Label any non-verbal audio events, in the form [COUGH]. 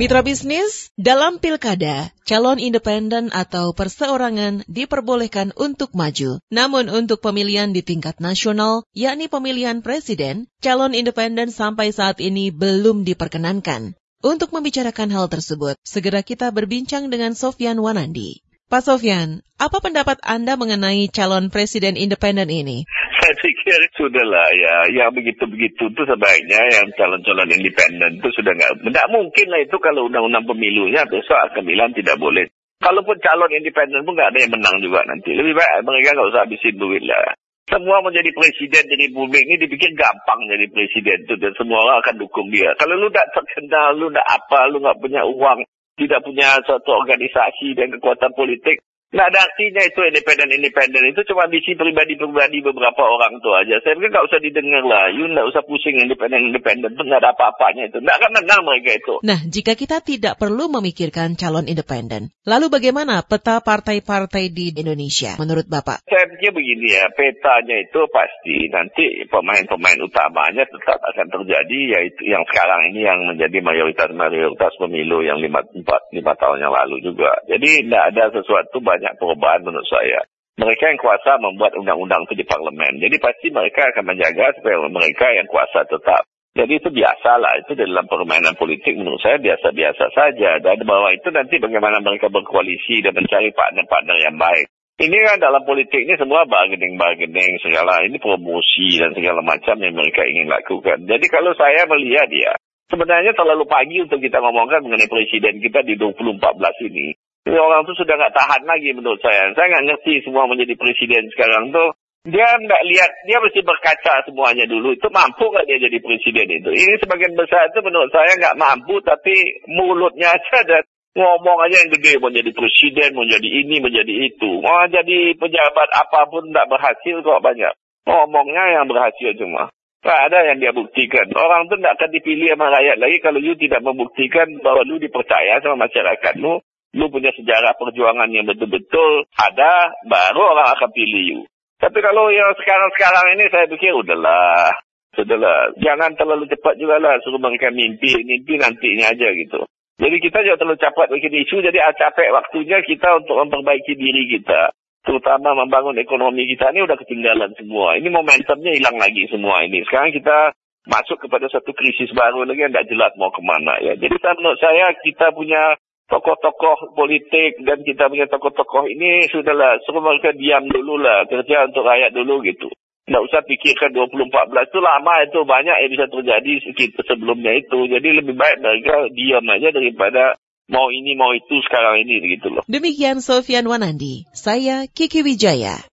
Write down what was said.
Mitra bisnis, dalam pilkada, calon independen atau perseorangan diperbolehkan untuk maju. Namun untuk pemilihan di tingkat nasional, yakni pemilihan presiden, calon independen sampai saat ini belum diperkenankan. Untuk membicarakan hal tersebut, segera kita berbincang dengan Sofyan Wanandi. Pak Sofyan, apa pendapat Anda mengenai calon presiden independen ini? Pikir sudahlah ya, yang begitu-begitu itu sebaiknya yang calon-calon independen itu sudah nggak, nggak mungkin lah itu kalau undang-undang pemilunya besok akan bilang tidak boleh. Kalaupun calon independen pun nggak ada yang menang juga nanti. Lebih baik mereka nggak usah habisin duit lah. Semua menjadi presiden di republik ini dipikir gampang jadi presiden itu dan semua orang akan dukung dia. Kalau lu tidak terkenal, lu tidak apa, lu nggak punya uang, tidak punya suatu organisasi dan kekuatan politik, Nggak ada artinya itu independen-independen. Itu cuma bisi pribadi-pribadi beberapa orang tuh aja. Saya pikir nggak usah didengar lah. You nggak usah pusing independen-independen. Itu nggak ada apa-apanya itu. Nggak akan menang mereka itu. Nah, jika kita tidak perlu memikirkan calon independen, lalu bagaimana peta partai-partai di Indonesia menurut Bapak? Saya pikir begini ya, petanya itu pasti nanti pemain-pemain utamanya tetap akan terjadi, yaitu yang sekarang ini yang menjadi mayoritas-mayoritas pemilu yang lima, empat, lima tahun yang lalu juga. Jadi nggak ada sesuatu banyak banyak perubahan menurut saya. Mereka yang kuasa membuat undang-undang itu di parlemen. Jadi pasti mereka akan menjaga supaya mereka yang kuasa tetap. Jadi itu biasalah, itu dalam permainan politik menurut saya biasa-biasa saja. Dan bahwa itu nanti bagaimana mereka berkoalisi dan mencari partner-partner yang baik. Ini kan dalam politik ini semua bargaining-bargaining, segala ini promosi dan segala macam yang mereka ingin lakukan. Jadi kalau saya melihat ya, sebenarnya terlalu pagi untuk kita ngomongkan mengenai presiden kita di 2014 ini. Orang tuh sudah nggak tahan lagi menurut saya. Saya nggak ngerti semua menjadi presiden sekarang tuh. Dia nggak lihat, dia mesti berkaca semuanya dulu. Itu mampu nggak dia jadi presiden itu? Ini sebagian besar itu menurut saya nggak mampu, tapi mulutnya [LAUGHS] aja dan ngomong aja yang gede mau jadi presiden, mau jadi ini, menjadi itu. Mau jadi pejabat apa pun nggak berhasil kok banyak. Ngomongnya yang berhasil cuma. Tak ada yang dia buktikan. Orang tuh tidak akan dipilih sama rakyat lagi kalau you tidak membuktikan bahwa lu dipercaya sama masyarakatmu lu punya sejarah perjuangan yang betul-betul ada, baru orang akan pilih you. Tapi kalau yang sekarang-sekarang ini saya pikir udahlah, sudahlah, jangan terlalu cepat juga lah suruh mereka mimpi, mimpi nantinya aja gitu. Jadi kita jangan terlalu cepat bikin isu, jadi capek waktunya kita untuk memperbaiki diri kita. Terutama membangun ekonomi kita ini udah ketinggalan semua. Ini momentumnya hilang lagi semua ini. Sekarang kita masuk kepada satu krisis baru lagi yang tidak jelas mau ke mana ya. Jadi menurut saya kita punya tokoh-tokoh politik dan kita punya tokoh-tokoh ini sudahlah suruh mereka diam dulu lah kerja untuk rakyat dulu gitu. Tidak usah pikirkan 2014 itu lama itu banyak yang bisa terjadi sebelumnya itu. Jadi lebih baik mereka diam aja daripada mau ini mau itu sekarang ini gitu loh. Demikian Sofian Wanandi, saya Kiki Wijaya.